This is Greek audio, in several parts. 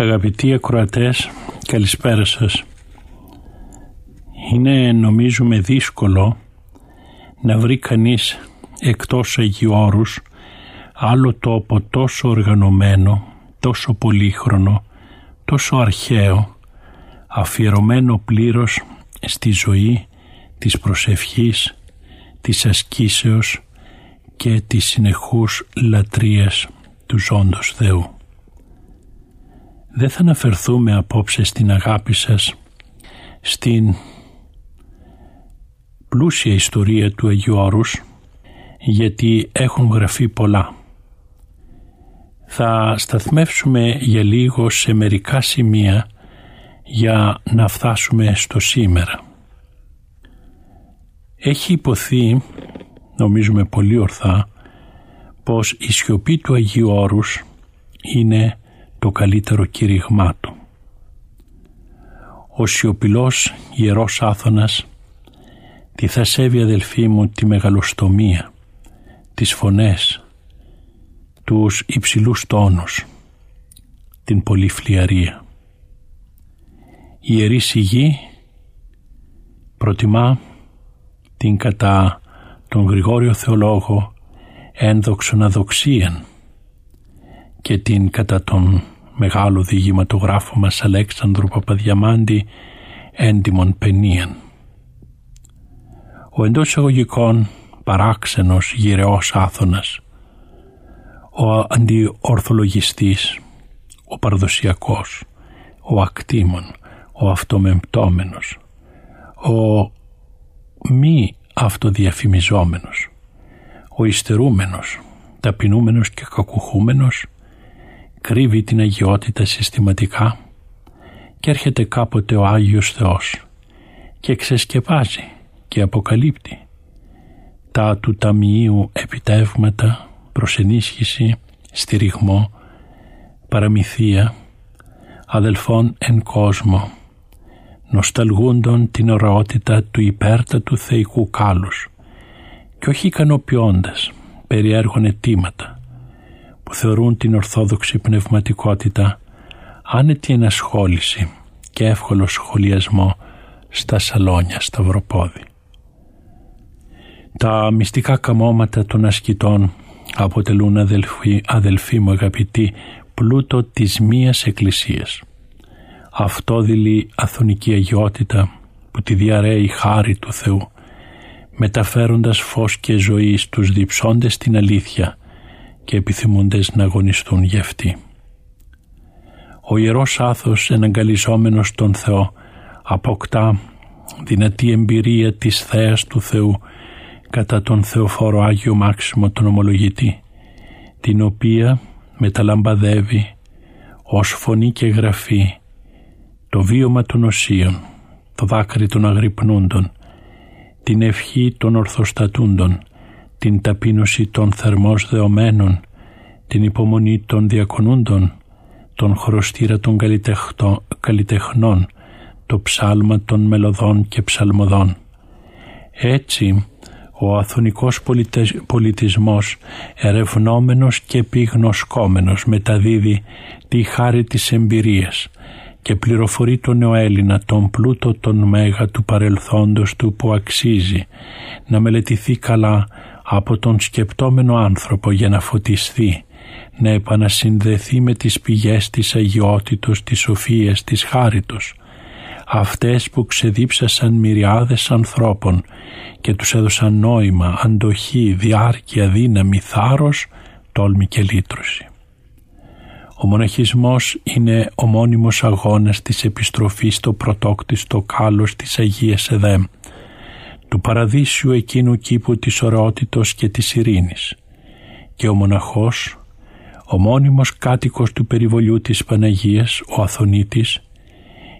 Αγαπητοί ακροατές, καλησπέρα σας. Είναι νομίζουμε δύσκολο να βρει κανείς εκτός Αγίου Όρους άλλο τόπο τόσο οργανωμένο, τόσο πολύχρονο, τόσο αρχαίο, αφιερωμένο πλήρως στη ζωή της προσευχής, της ασκήσεως και της συνεχούς λατρείας του ζώντος Θεού. Δεν θα αναφερθούμε απόψε στην αγάπη σας, στην πλούσια ιστορία του Αγίου Όρους, γιατί έχουν γραφεί πολλά. Θα σταθμεύσουμε για λίγο σε μερικά σημεία για να φτάσουμε στο σήμερα. Έχει υποθεί, νομίζουμε πολύ ορθά, πως η σιωπή του Αγίου Όρους είναι το καλύτερο κήρυγμά του. Ο σιωπηλός ιερός Άθωνας τι θα σέβει αδελφοί μου τη μεγαλοστομία, τις φωνές, τους υψηλούς τόνους, την πολυφλιαρία. Η Ιερή Σιγή προτιμά την κατά τον Γρηγόριο Θεολόγο ένδοξον αδοξίαν και την κατά τον μεγάλο διηγηματογράφο μας Αλέξανδρο Παπαδιαμάντη έντιμον πενίαν. Ο εντός εισαγωγικών παράξενος γυρεός Άθωνας, ο αντιορθολογιστής, ο παραδοσιακός, ο ακτήμων, ο αυτομεμπτόμενος, ο μη αυτοδιαφημιζόμενος, ο υστερούμενος, ταπεινούμενος και κακουχούμενος, κρύβει την αγιότητα συστηματικά και έρχεται κάποτε ο Άγιος Θεός και ξεσκεπάζει και αποκαλύπτει τα του ταμιείου επιτεύγματα προς ενίσχυση, στηριγμό, παραμυθία, αδελφών εν κόσμο, νοσταλγούντον την ωραότητα του υπέρτατου θεϊκού κάλους και όχι ικανοποιώντας περιέργων αιτήματα, που θεωρούν την ορθόδοξη πνευματικότητα άνετη ενασχόληση και εύκολο σχολιασμό στα σαλόνια σταυροπόδι. Τα μυστικά καμώματα των ασκητών αποτελούν αδελφοί, αδελφοί μου αγαπητοί πλούτο της μίας εκκλησίας. Αυτόδηλη αθωνική αγιότητα που τη διαρρέει χάρη του Θεού μεταφέροντας φως και ζωή στους διψώντες την αλήθεια και επιθυμούντες να αγωνιστούν για αυτή. Ο Ιερός Άθος εναγκαλιζόμενος τον Θεό αποκτά δυνατή εμπειρία της θέας του Θεού κατά τον Θεοφόρο Άγιο Μάξιμο τον Ομολογητή την οποία μεταλαμπαδεύει ως φωνή και γραφή το βίωμα των οσίων, το δάκρυ των αγρυπνούντων, την ευχή των ορθοστατούντων, την ταπείνωση των θερμός δεωμένων, την υπομονή των διακονούντων, τον χρωστήρα των καλλιτεχνών, το ψάλμα των μελωδών και ψαλμοδών. Έτσι, ο αθωνικός πολιτισμός, ερευνόμενος και πυγνοσκόμενος, μεταδίδει τη χάρη της εμπειρίας και πληροφορεί τον νεοέλληνα τον πλούτο των μέγα του παρελθόντος του που αξίζει να μελετηθεί καλά από τον σκεπτόμενο άνθρωπο για να φωτιστεί, να επανασυνδεθεί με τις πηγές της αγιότητος, της σοφίας, της χάριτος, αυτές που ξεδίψασαν μυριάδες ανθρώπων και τους έδωσαν νόημα, αντοχή, διάρκεια, δύναμη, θάρρος, τόλμη και λύτρωση. Ο μοναχισμός είναι ο μόνιμος αγώνας της επιστροφής στο πρωτόκτιστο κάλος της Αγίας Εδέμ, του παραδείσιου εκείνου κήπου της ωραότητος και της ειρήνης. Και ο μοναχός, ο μόνιμος κάτοικος του περιβολιού της Παναγίας, ο Αθωνίτης,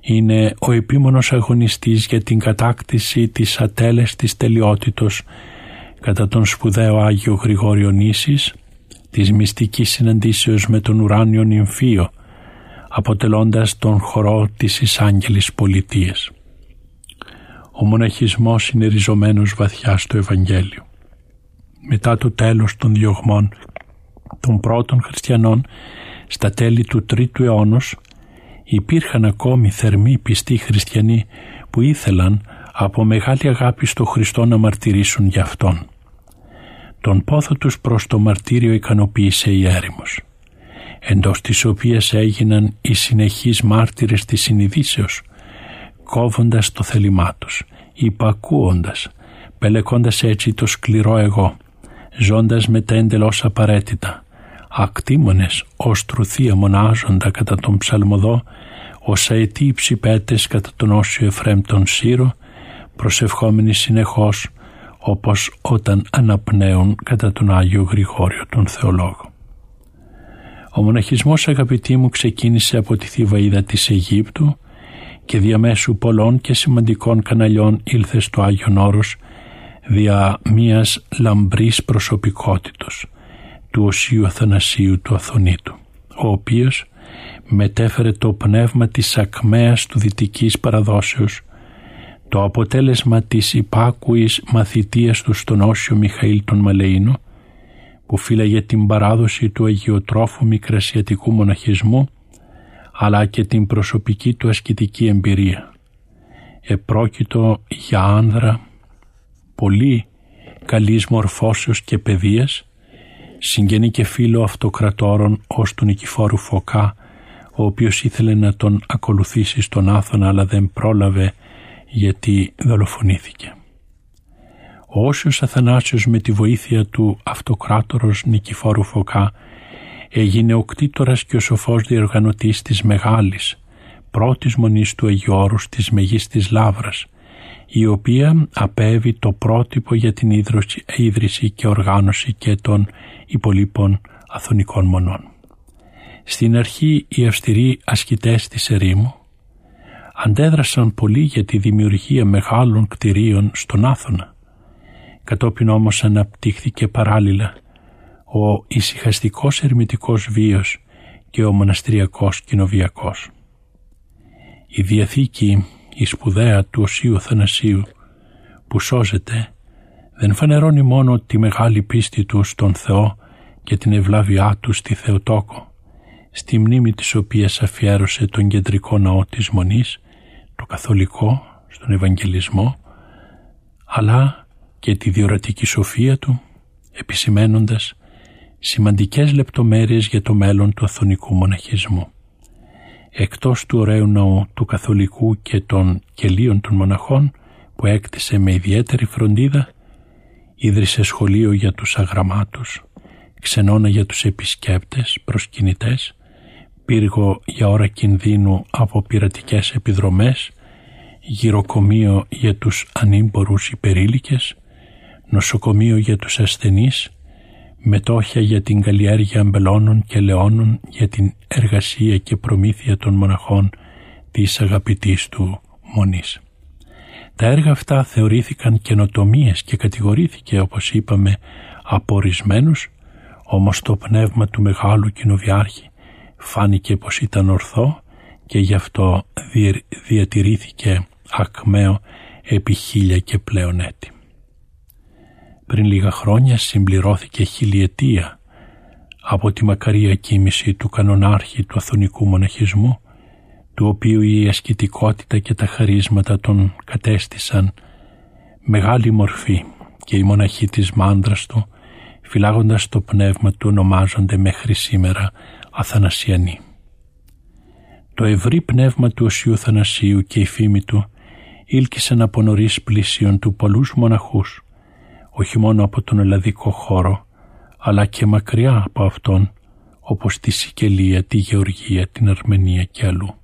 είναι ο επίμονος αγωνιστής για την κατάκτηση της ατέλεστης τελειότητος κατά τον σπουδαίο Άγιο Γρηγόριο Νήσης, της μυστικής συναντήσεως με τον ουράνιο νυμφίο, αποτελώντας τον χορό της εισάγγελης πολιτείας. Ο μοναχισμός είναι ριζωμένος βαθιά στο Ευαγγέλιο. Μετά το τέλος των διωγμών των πρώτων χριστιανών στα τέλη του τρίτου αιώνος υπήρχαν ακόμη θερμοί πιστοί χριστιανοί που ήθελαν από μεγάλη αγάπη στο Χριστό να μαρτυρήσουν για Αυτόν. Τον πόθο τους προς το μαρτύριο ικανοποίησε η έρημος, εντός της οποίας έγιναν οι συνεχείς μάρτυρες της συνειδήσεως, κόβοντας το θέλημά τους, υπακούοντας, πελεκώντας έτσι το σκληρό εγώ, ζώντας τα εντελώς απαραίτητα, ακτήμονες ως τρουθία μονάζοντα κατά τον ψαλμοδό, ως αετοί υψηπέτες κατά τον Όσιο Εφραίμ τον Σύρο, προσευχόμενοι συνεχώς όπως όταν αναπνέουν κατά τον Άγιο Γρηγόριο τον Θεολόγο. Ο μοναχισμός αγαπητοί μου ξεκίνησε από τη Θηβαίδα της Αιγύπτου και διαμέσου πολλών και σημαντικών καναλιών ήλθες στο Άγιον Όρος δια μίας λαμπρής προσωπικότητος του Οσίου Αθανασίου του Αθωνίτου, ο οποίος μετέφερε το πνεύμα της ακμαίας του δυτικής παραδόσεως το αποτέλεσμα της υπάκουης μαθητείας του στον Όσιο Μιχαήλ τον Μαλεΐνο που φύλαγε την παράδοση του αγιοτρόφου μικρασιατικού μοναχισμού αλλά και την προσωπική του ασκητική εμπειρία. Επρόκειτο για άνδρα πολύ καλής μορφώσεως και παιδείας, συγγενή και φίλο αυτοκρατόρων ως του Νικηφόρου Φωκά, ο οποίος ήθελε να τον ακολουθήσει στον Άθωνα αλλά δεν πρόλαβε γιατί δολοφονήθηκε. Ο Όσιος Αθανάσιος με τη βοήθεια του αυτοκράτορος Νικηφόρου Φωκά έγινε ο κτήτορας και ο σοφός διοργανωτής της Μεγάλης, πρώτης μονής του Αγιώρους της Μεγίστης Λάβρας, η οποία απέβει το πρότυπο για την ίδρυση και οργάνωση και των υπολείπων αθωνικών μονών. Στην αρχή οι αυστηροί ασκητές της ερήμου αντέδρασαν πολύ για τη δημιουργία μεγάλων κτηρίων στον Άθωνα. Κατόπιν όμως αναπτύχθηκε παράλληλα ο ησυχαστικός ερμητικός βίος και ο μοναστηριακός κοινοβιακός. Η Διαθήκη, η σπουδαία του Οσίου Θανασίου που σώζεται δεν φανερώνει μόνο τη μεγάλη πίστη του στον Θεό και την ευλάβειά του στη Θεοτόκο, στη μνήμη της οποίας αφιέρωσε τον κεντρικό ναό της Μονής, το καθολικό, στον Ευαγγελισμό, αλλά και τη διορατική σοφία του, επισημένοντας σημαντικές λεπτομέρειες για το μέλλον του αθωνικού μοναχισμού. Εκτός του ωραίου ναού του καθολικού και των κελίων των μοναχών που έκτισε με ιδιαίτερη φροντίδα, ίδρυσε σχολείο για τους αγραμμάτους, ξενώνα για τους επισκέπτες, προσκυνητές, πύργο για ώρα κινδύνου από πειρατικές επιδρομές, γυροκομείο για τους ανήμπορους υπερήλικες, νοσοκομείο για τους ασθενείς, μετόχια για την καλλιέργεια αμπελώνων και λεώνων για την εργασία και προμήθεια των μοναχών της αγαπητής του μονής. Τα έργα αυτά θεωρήθηκαν καινοτομίες και κατηγορήθηκε όπως είπαμε απορισμένους, όμως το πνεύμα του μεγάλου κοινοβιάρχη φάνηκε πως ήταν ορθό και γι' αυτό διατηρήθηκε ακμαίο επί χίλια και πλέον έτη. Πριν λίγα χρόνια συμπληρώθηκε χιλιετία από τη μακαρία κίνηση του κανονάρχη του αθωνικού μοναχισμού, του οποίου η ασκητικότητα και τα χαρίσματα τον κατέστησαν μεγάλη μορφή και οι μοναχοί της μάντρας του, φυλάγοντας το πνεύμα του ονομάζονται μέχρι σήμερα Αθανασιανοί. Το ευρύ πνεύμα του Οσίου Θανασίου και η φήμη του ήλκησαν από νωρίς πλησίον του πολλούς μοναχούς, όχι μόνο από τον ελλαδικό χώρο, αλλά και μακριά από αυτόν, όπως τη Σικελία, τη Γεωργία, την Αρμενία και αλλού.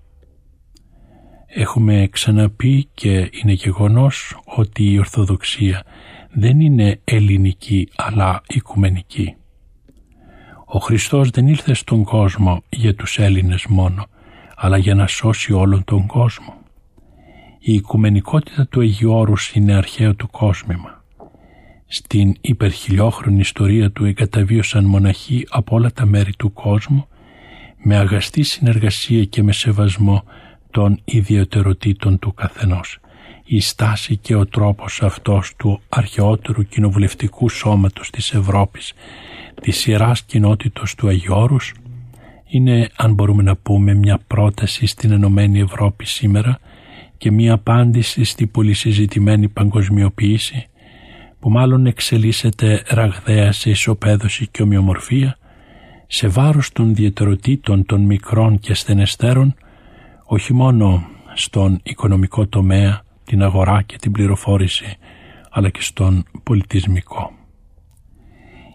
Έχουμε ξαναπεί και είναι γεγονός ότι η Ορθοδοξία δεν είναι ελληνική αλλά οικουμενική. Ο Χριστός δεν ήλθε στον κόσμο για τους Έλληνες μόνο, αλλά για να σώσει όλον τον κόσμο. Η οικουμενικότητα του Αγίου Όρους είναι αρχαίο του κόσμημα. Στην υπερχιλιόχρονη ιστορία του εγκαταβίωσαν μοναχοί από όλα τα μέρη του κόσμου με αγαστή συνεργασία και με σεβασμό των ιδιαιτεροτήτων του καθενός. Η στάση και ο τρόπος αυτός του αρχαιότερου κοινοβουλευτικού σώματος της Ευρώπης, της Ιεράς Κοινότητος του Αγιώρους, είναι, αν μπορούμε να πούμε, μια πρόταση στην Ενωμένη Ευρώπη σήμερα και μια απάντηση στη πολυσυζητημένη παγκοσμιοποίηση που μάλλον εξελίσσεται ραγδαία σε ισοπαίδωση και ομοιομορφία σε βάρος των ιδιαιτεροτήτων των μικρών και στενεστέρων όχι μόνο στον οικονομικό τομέα, την αγορά και την πληροφόρηση, αλλά και στον πολιτισμικό.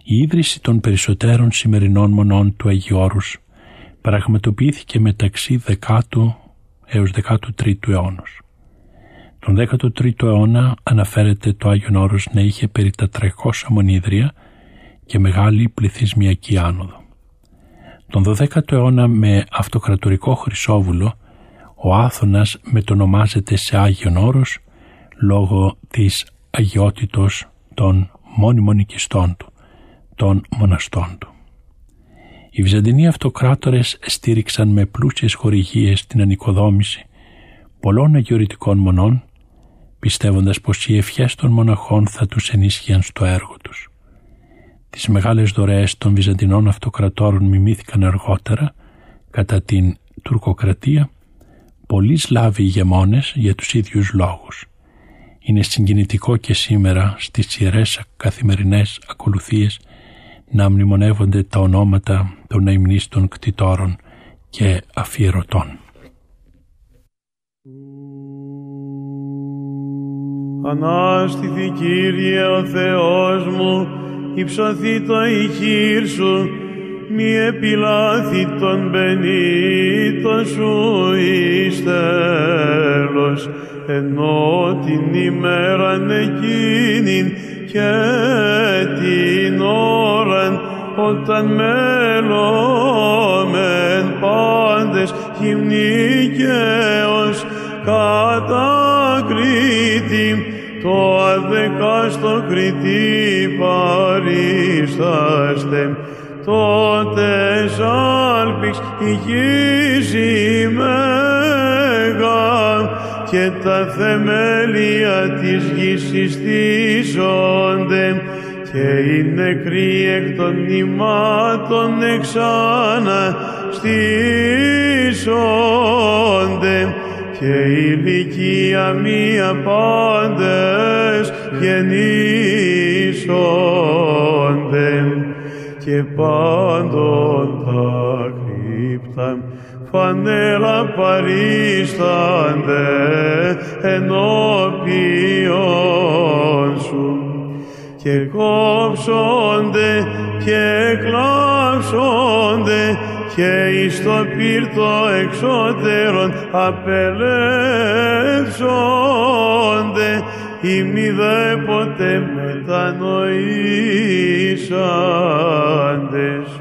Η ίδρυση των περισσότερων σημερινών μονών του Αγιώρους πραγματοποιήθηκε μεταξύ 10ου έως 13ου αιώνος. Τον 13ο αιώνα αναφέρεται το Άγιον Όρος να είχε περί τα 300 μονίδρια και μεγάλη πληθυσμιακή άνοδο. Τον 12ο αιώνα με αυτοκρατορικό Χρυσόβουλο ο Άθωνας μετονομάζεται σε Άγιον Όρος λόγω της αγιότητος των μόνιμων οικιστών του, των μοναστών του. Οι Βυζαντινοί αυτοκράτορες στήριξαν με πλούσιες χορηγίες την ανοικοδόμηση πολλών αγιορητικών μονών, πιστεύοντας πως οι ευχές των μοναχών θα τους ενίσχυαν στο έργο τους. Τις μεγάλες δωρεές των Βυζαντινών αυτοκρατόρων μιμήθηκαν αργότερα, κατά την τουρκοκρατία, πολλοί Σλάβοι ηγεμόνες για τους ίδιους λόγους. Είναι συγκινητικό και σήμερα στις ιερές καθημερινές ακολουθίες να μνημονεύονται τα ονόματα των αιμνίστων κτητόρων και αφιερωτών. Ανάστηθη Κύριε ο Θεός μου, υψωθεί το ηχείρ σου, μη επιλάθη τον πενήτων σου εις τέλος, ενώ την ημέραν εκείνην και την ώραν όταν μέλομεν πάντες γυμνίκαιος κατακρίτη το αδεκάστο κριτή παρίσταστε. Τότε σάλπιξ η γη μέγα και τα θεμέλια της γης συστήσονται. Και οι νεκροί εκ των νημάτων εξάνα στήσονται και η ηλικία μία πάντες γεννήσονται. Και πάντων τα κρύπτα φανέλα παρίστανται ενώπιον σου. Και κόψονται και κλάψονται και εις το πύρτο εξώτερον απελεύσονται ή μη ποτέ μετανοήσαντες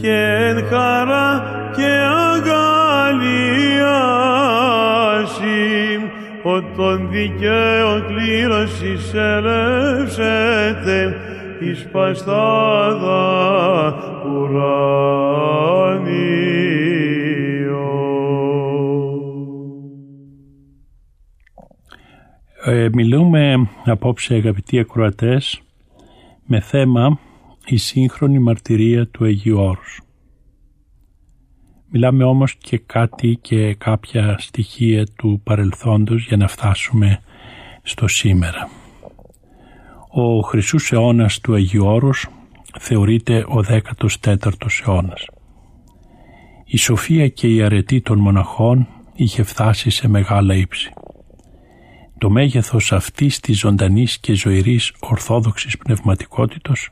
και εν χαρά και αγαλίαση ο τον δικαίων κλήρωσης ελεύσεται εις παστάδα ουράνιο. Ε, μιλούμε απόψε αγαπητοί ακροατές με θέμα η σύγχρονη μαρτυρία του Αγίου Όρους. Μιλάμε όμως και κάτι και κάποια στοιχεία του παρελθόντος για να φτάσουμε στο σήμερα. Ο χρυσούς αιώνας του Αγίου Όρους θεωρείται ο 14ος αιώνας. Η σοφία και η αρετή των μοναχών είχε φτάσει σε μεγάλα ύψη. Το μέγεθος αυτής της ζωντανής και ζωηρής ορθόδοξης πνευματικότητος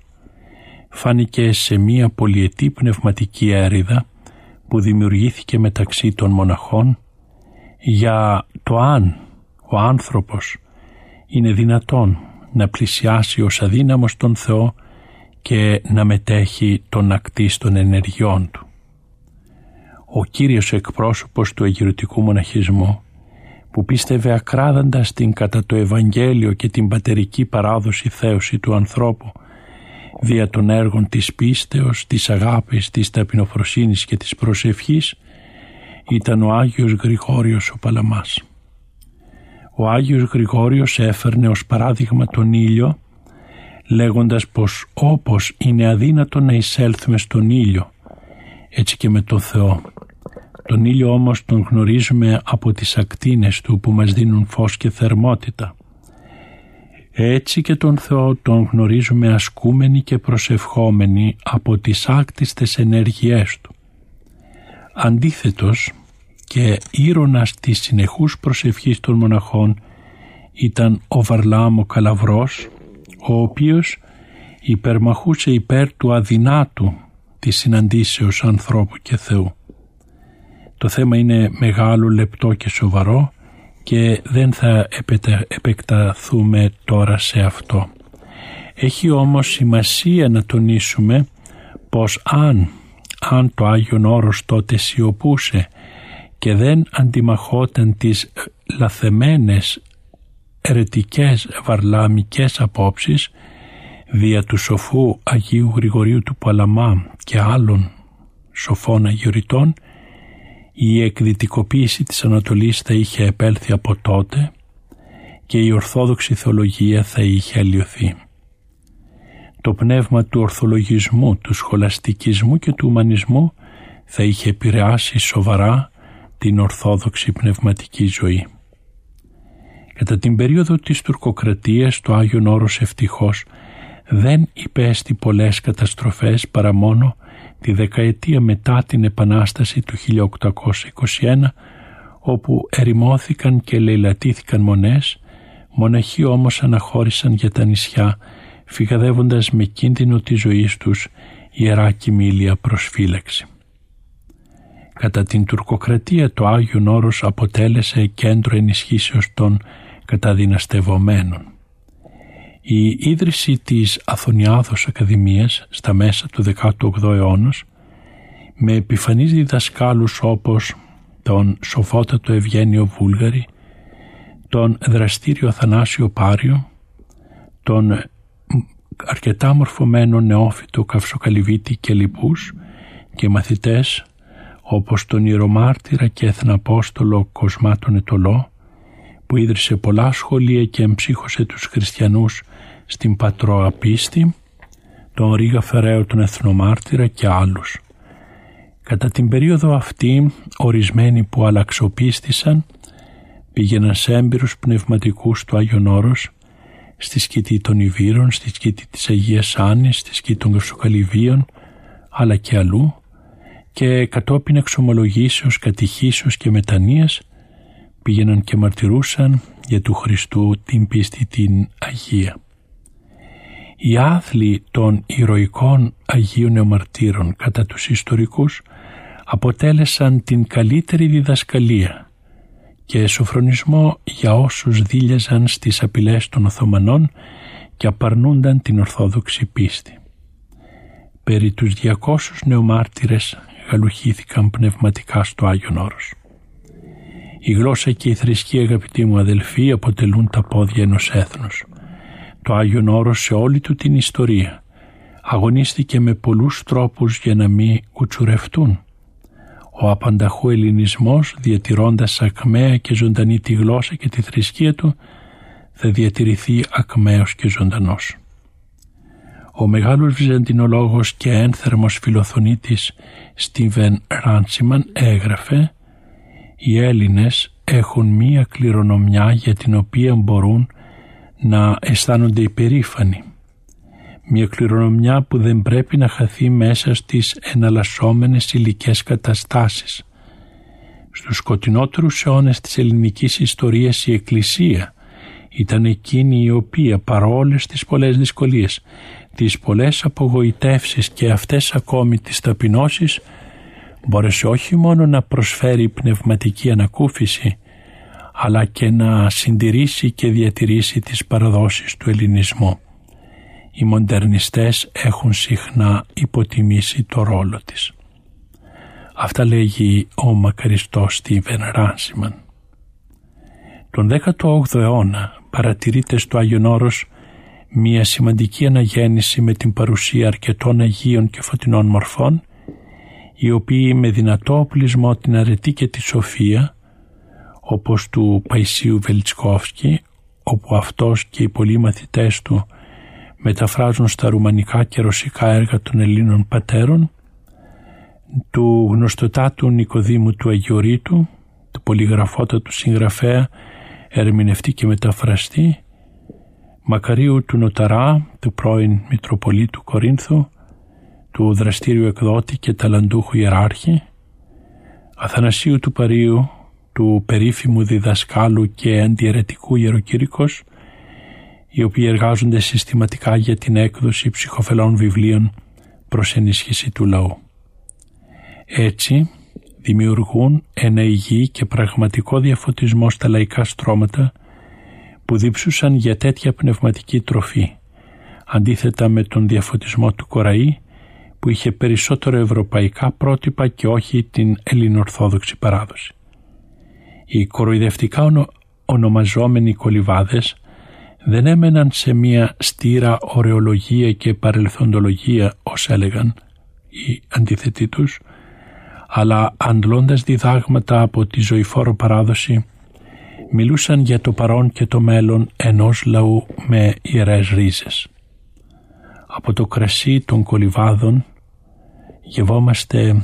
φάνηκε σε μία πολυετή πνευματική έρηδα που δημιουργήθηκε μεταξύ των μοναχών για το αν ο άνθρωπος είναι δυνατόν να πλησιάσει ως αδύναμος τον Θεό και να μετέχει τον ακτής των ενεργειών του. Ο κύριος εκπρόσωπος του αγιρωτικού μοναχισμού που πίστευε ακράδαντα στην κατά το Ευαγγέλιο και την πατερική παράδοση θέωση του ανθρώπου δια των έργων της πίστεως, της αγάπης, της ταπεινοφροσύνης και της προσευχής ήταν ο Άγιος Γρηγόριος ο Παλαμάς. Ο Άγιος Γρηγόριος έφερνε ως παράδειγμα τον ήλιο λέγοντας πως όπως είναι αδύνατο να εισέλθουμε στον ήλιο έτσι και με τον Θεό. Τον ήλιο όμως τον γνωρίζουμε από τις ακτίνες του που μας δίνουν φως και θερμότητα. Έτσι και τον Θεό τον γνωρίζουμε ασκούμενοι και προσευχόμενοι από τις άκτιστες ενέργειές Του. Αντίθετος και ήρωνας της συνεχούς προσευχής των μοναχών ήταν ο Βαρλάμ Καλαβρός, ο οποίος υπερμαχούσε υπέρ του αδυνάτου της συναντήσεως ανθρώπου και Θεού. Το θέμα είναι μεγάλο, λεπτό και σοβαρό και δεν θα επεκταθούμε τώρα σε αυτό. Έχει όμως σημασία να τονίσουμε πως αν, αν το Άγιον Όρος τότε σιωπούσε και δεν αντιμαχόταν τις λαθεμένες ερετικές βαρλαμικές απόψεις δια του σοφού Αγίου Γρηγορίου του Παλαμά και άλλων σοφών αγιοριτών η εκδυτικοποίηση της Ανατολής θα είχε επέλθει από τότε και η Ορθόδοξη Θεολογία θα είχε αλλοιωθεί. Το πνεύμα του ορθολογισμού, του σχολαστικισμού και του ουμανισμού θα είχε επηρεάσει σοβαρά την Ορθόδοξη πνευματική ζωή. Κατά την περίοδο της τουρκοκρατίας το Άγιον Όρος ευτυχώς δεν υπέστη πολλές καταστροφές παρά μόνο τη δεκαετία μετά την Επανάσταση του 1821 όπου ερημώθηκαν και λαιλατήθηκαν μονές, μοναχοί όμως αναχώρησαν για τα νησιά φυγαδεύοντας με κίνδυνο τη ζωή τους ιερά κοιμήλια προσφύλαξη. Κατά την τουρκοκρατία το Άγιον Όρος αποτέλεσε κέντρο ενισχύσεως των καταδυναστευομένων. Η ίδρυση της Αθωνιάδος Ακαδημίας στα μέσα του 18ου αιώνα με επιφανείς διδασκάλους όπως τον σοφότατο Ευγένιο Βούλγαρη, τον δραστήριο Θανάσιο Πάριο, τον αρκετά μορφωμένο νεόφυτο Καυσοκαλυβίτη και λοιπούς και μαθητές όπως τον Ιερομάρτυρα και Εθναπόστολο Κοσμάτων Ετωλό που ίδρυσε πολλά σχολεία και εμψύχωσε τους χριστιανούς στην Πατρόα Πίστη, τον Ρίγα Φεραίο τον Εθνομάρτυρα και άλλους. Κατά την περίοδο αυτή, ορισμένοι που αλλαξοπίστησαν πήγαιναν σε έμπειρους πνευματικούς του Άγιον Όρος, στη σκητή των Ιβύρων, στη σκητή της Αγίας Άννης, στη σκητή των Καυσοκαλυβίων, αλλά και αλλού και κατόπιν εξομολογήσεως, κατηχήσεως και μετανοίας πήγαιναν και μαρτυρούσαν για του Χριστού την πίστη την Αγία. Οι άθλοι των ηρωικών Αγίων Νεομαρτύρων κατά τους ιστορικούς αποτέλεσαν την καλύτερη διδασκαλία και σοφρονισμό για όσους δίλιαζαν στις απειλές των Οθωμανών και απαρνούνταν την Ορθόδοξη πίστη. Περί τους 200 νεομάρτυρες γαλουχήθηκαν πνευματικά στο Άγιον Όρος. Η γλώσσα και η θρησκεία αγαπητοί μου αδελφοί αποτελούν τα πόδια ενός έθνους. Το Άγιον Όρος σε όλη του την ιστορία αγωνίστηκε με πολλούς τρόπους για να μην κουτσουρευτούν. Ο απανταχού ελληνισμός διατηρώντας ακμαία και ζωντανή τη γλώσσα και τη θρησκεία του θα διατηρηθεί ακμαίος και ζωντανός. Ο μεγάλος βυζαντινολόγος και ένθερμος φιλοθονίτης Στίβεν Ράντσιμαν έγραφε «Οι Έλληνες έχουν μία κληρονομιά για την οποία μπορούν να αισθάνονται υπερήφανοι. Μια κληρονομιά που δεν πρέπει να χαθεί μέσα στις εναλλασσόμενες υλικές καταστάσεις. Στους σκοτεινότερους αιώνες της ελληνικής ιστορίας η Εκκλησία ήταν εκείνη η οποία παρόλες τις πολλές δυσκολίες, τις πολλές απογοητεύσεις και αυτές ακόμη τις ταπεινώσεις μπόρεσε όχι μόνο να προσφέρει πνευματική ανακούφιση αλλά και να συντηρήσει και διατηρήσει τις παραδόσεις του ελληνισμού. Οι μοντερνιστές έχουν συχνά υποτιμήσει το ρόλο της. Αυτά λέγει ο μακαριστός Στίβεν Ράνσιμαν. Τον 18ο αιώνα παρατηρείται στο Άγιον Όρος μια σημαντική αναγέννηση με την παρουσία αρκετών Αγίων και φωτεινών μορφών οι οποίοι με δυνατό οπλισμό την αρετή και τη σοφία όπως του Παϊσίου Βελτσκόφσκι όπου αυτός και οι πολλοί μαθητές του μεταφράζουν στα ρουμανικά και ρωσικά έργα των Ελλήνων πατέρων του γνωστοτάτου Νικοδήμου του Αγιορείτου του πολυγραφότατου συγγραφέα ερμηνευτή και μεταφραστή Μακαρίου του Νοταρά του πρώην Μητροπολίτου Κορίνθου του δραστήριου εκδότη και ταλαντούχου ιεράρχη Αθανασίου του Παρίου του περίφημου διδασκάλου και αντιαιρετικού ιεροκήρυκος οι οποίοι εργάζονται συστηματικά για την έκδοση ψυχοφελών βιβλίων προς ενίσχυση του λαού. Έτσι δημιουργούν ένα υγιή και πραγματικό διαφωτισμό στα λαϊκά στρώματα που δίψουσαν για τέτοια πνευματική τροφή αντίθετα με τον διαφωτισμό του Κοραή που είχε περισσότερο ευρωπαϊκά πρότυπα και όχι την ελληνορθόδοξη παράδοση. Οι κοροϊδευτικά ονομαζόμενοι κολυβάδες δεν έμεναν σε μία στήρα ωρεολογία και παρελθοντολογία ως έλεγαν οι αντιθετοί τους αλλά αντλώντας διδάγματα από τη ζωηφόρο παράδοση μιλούσαν για το παρόν και το μέλλον ενός λαού με ιερές ρίζες. Από το κρασί των κολυβάδων γευόμαστε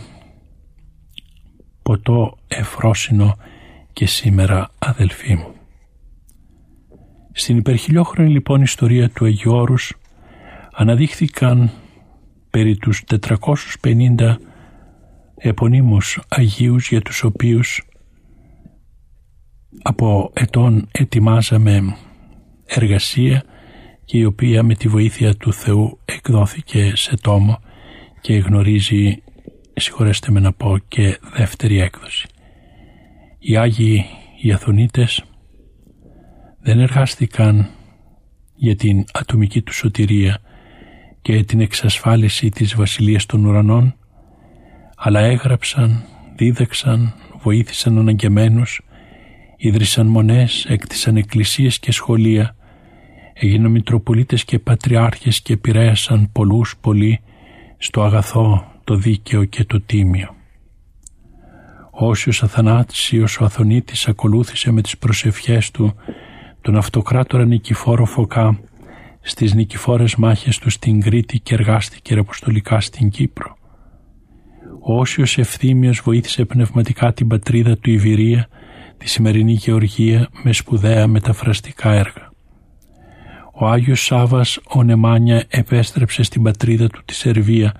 ποτό εφρόσινο και σήμερα αδελφοί μου. Στην υπερχιλιόχρονη λοιπόν ιστορία του Αγίου αναδείχθηκαν περί τους 450 επωνύμους Αγίους για τους οποίους από ετών ετοιμάζαμε εργασία και η οποία με τη βοήθεια του Θεού εκδόθηκε σε τόμο και γνωρίζει, συγχωρέστε με να πω, και δεύτερη έκδοση. Οι Άγιοι οι Αθωνίτες δεν εργάστηκαν για την ατομική τους σωτηρία και την εξασφάλιση της Βασιλείας των Ουρανών αλλά έγραψαν, δίδαξαν, βοήθησαν αναγκεμένους, ίδρυσαν μονές, έκτισαν εκκλησίες και σχολεία, έγιναν Μητροπολίτες και Πατριάρχες και επηρέασαν πολλούς πολύ στο αγαθό, το δίκαιο και το τίμιο. Όσιος Αθανάσιος ο Αθωνίτης ακολούθησε με τις προσευχές του τον αυτοκράτορα Νικηφόρο Φωκά στις νικηφόρες μάχες του στην Κρήτη και εργάστηκε αποστολικά στην Κύπρο. Ο Όσιος Ευθύμιος βοήθησε πνευματικά την πατρίδα του Ιβυρία, τη σημερινή Γεωργία, με σπουδαία μεταφραστικά έργα. Ο Άγιος Σάβας ο Νεμάνια επέστρεψε στην πατρίδα του τη Σερβία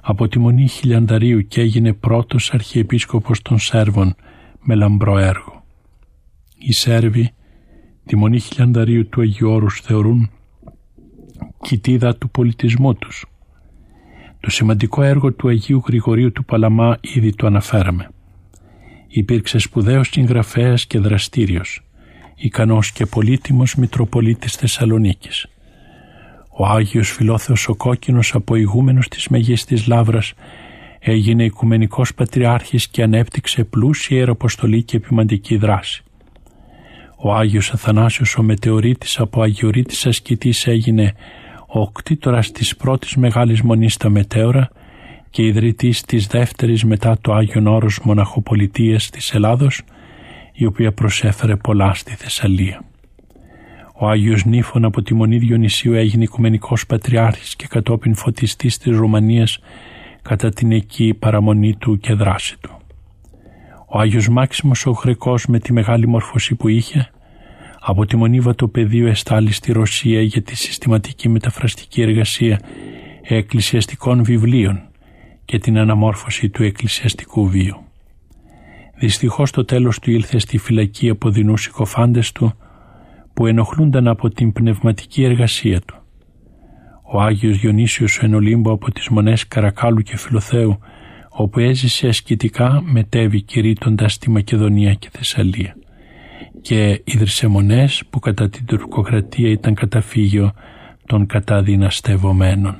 από τη Μονή Χιλιανταρίου και έγινε πρώτος αρχιεπίσκοπος των Σέρβων με λαμπρό έργο. Οι Σέρβοι τη Μονή Χιλιανταρίου του Αγίου θεωρούν κοιτίδα του πολιτισμού τους το σημαντικό έργο του Αγίου Γρηγορίου του Παλαμά ήδη το αναφέραμε. Υπήρξε σπουδαίος συγγραφέας και δραστήριος, ικανός και πολύτιμος Μητροπολίτης Θεσσαλονίκης. Ο Άγιος Φιλόθεος ο Κόκκινος από ηγούμενος της Μεγίστης Λάβρας έγινε Οικουμενικός Πατριάρχης και ανέπτυξε πλούσια αεροποστολή και επιμαντική δράση. Ο Άγιος Αθανάσιος ο Μετεωρίτης από Αγιορείτης Ασκητής έγινε ο κτήτορας της πρώτης μεγάλης μονής στα Μετέωρα και ιδρυτής της δεύτερης μετά το Άγιον Όρος Μοναχοπολιτείας της Ελλάδος, η οποία προσέφερε πολλά στη Θεσσαλία. Ο Άγιος Νίφων από τη Μονή Διονυσίου έγινε Οικουμενικός Πατριάρχης και κατόπιν φωτιστής της Ρουμανίας κατά την εκεί παραμονή του και δράση του. Ο Άγιος Μάξιμος ο Γρεκός με τη μεγάλη μορφωσή που είχε Από τη Μονίβα το πεδίο εστάλει στη Ρωσία για τη συστηματική μεταφραστική εργασία εκκλησιαστικών βιβλίων και την αναμόρφωση του εκκλησιαστικού βίου. Δυστυχώς το τέλος του ήλθε στη φυλακή από δεινούς συκοφάντες του που ενοχλούνταν από την πνευματική εργασία του. Ο Άγιος Διονύσιος ο Ενολύμπο από τις μονές Καρακάλου και Φιλοθέου όπου έζησε ασκητικά μετέβη κηρύττοντας στη Μακεδονία και Θεσσαλία και ίδρυσε μονές που κατά την τουρκοκρατία ήταν καταφύγιο των καταδυναστευομένων.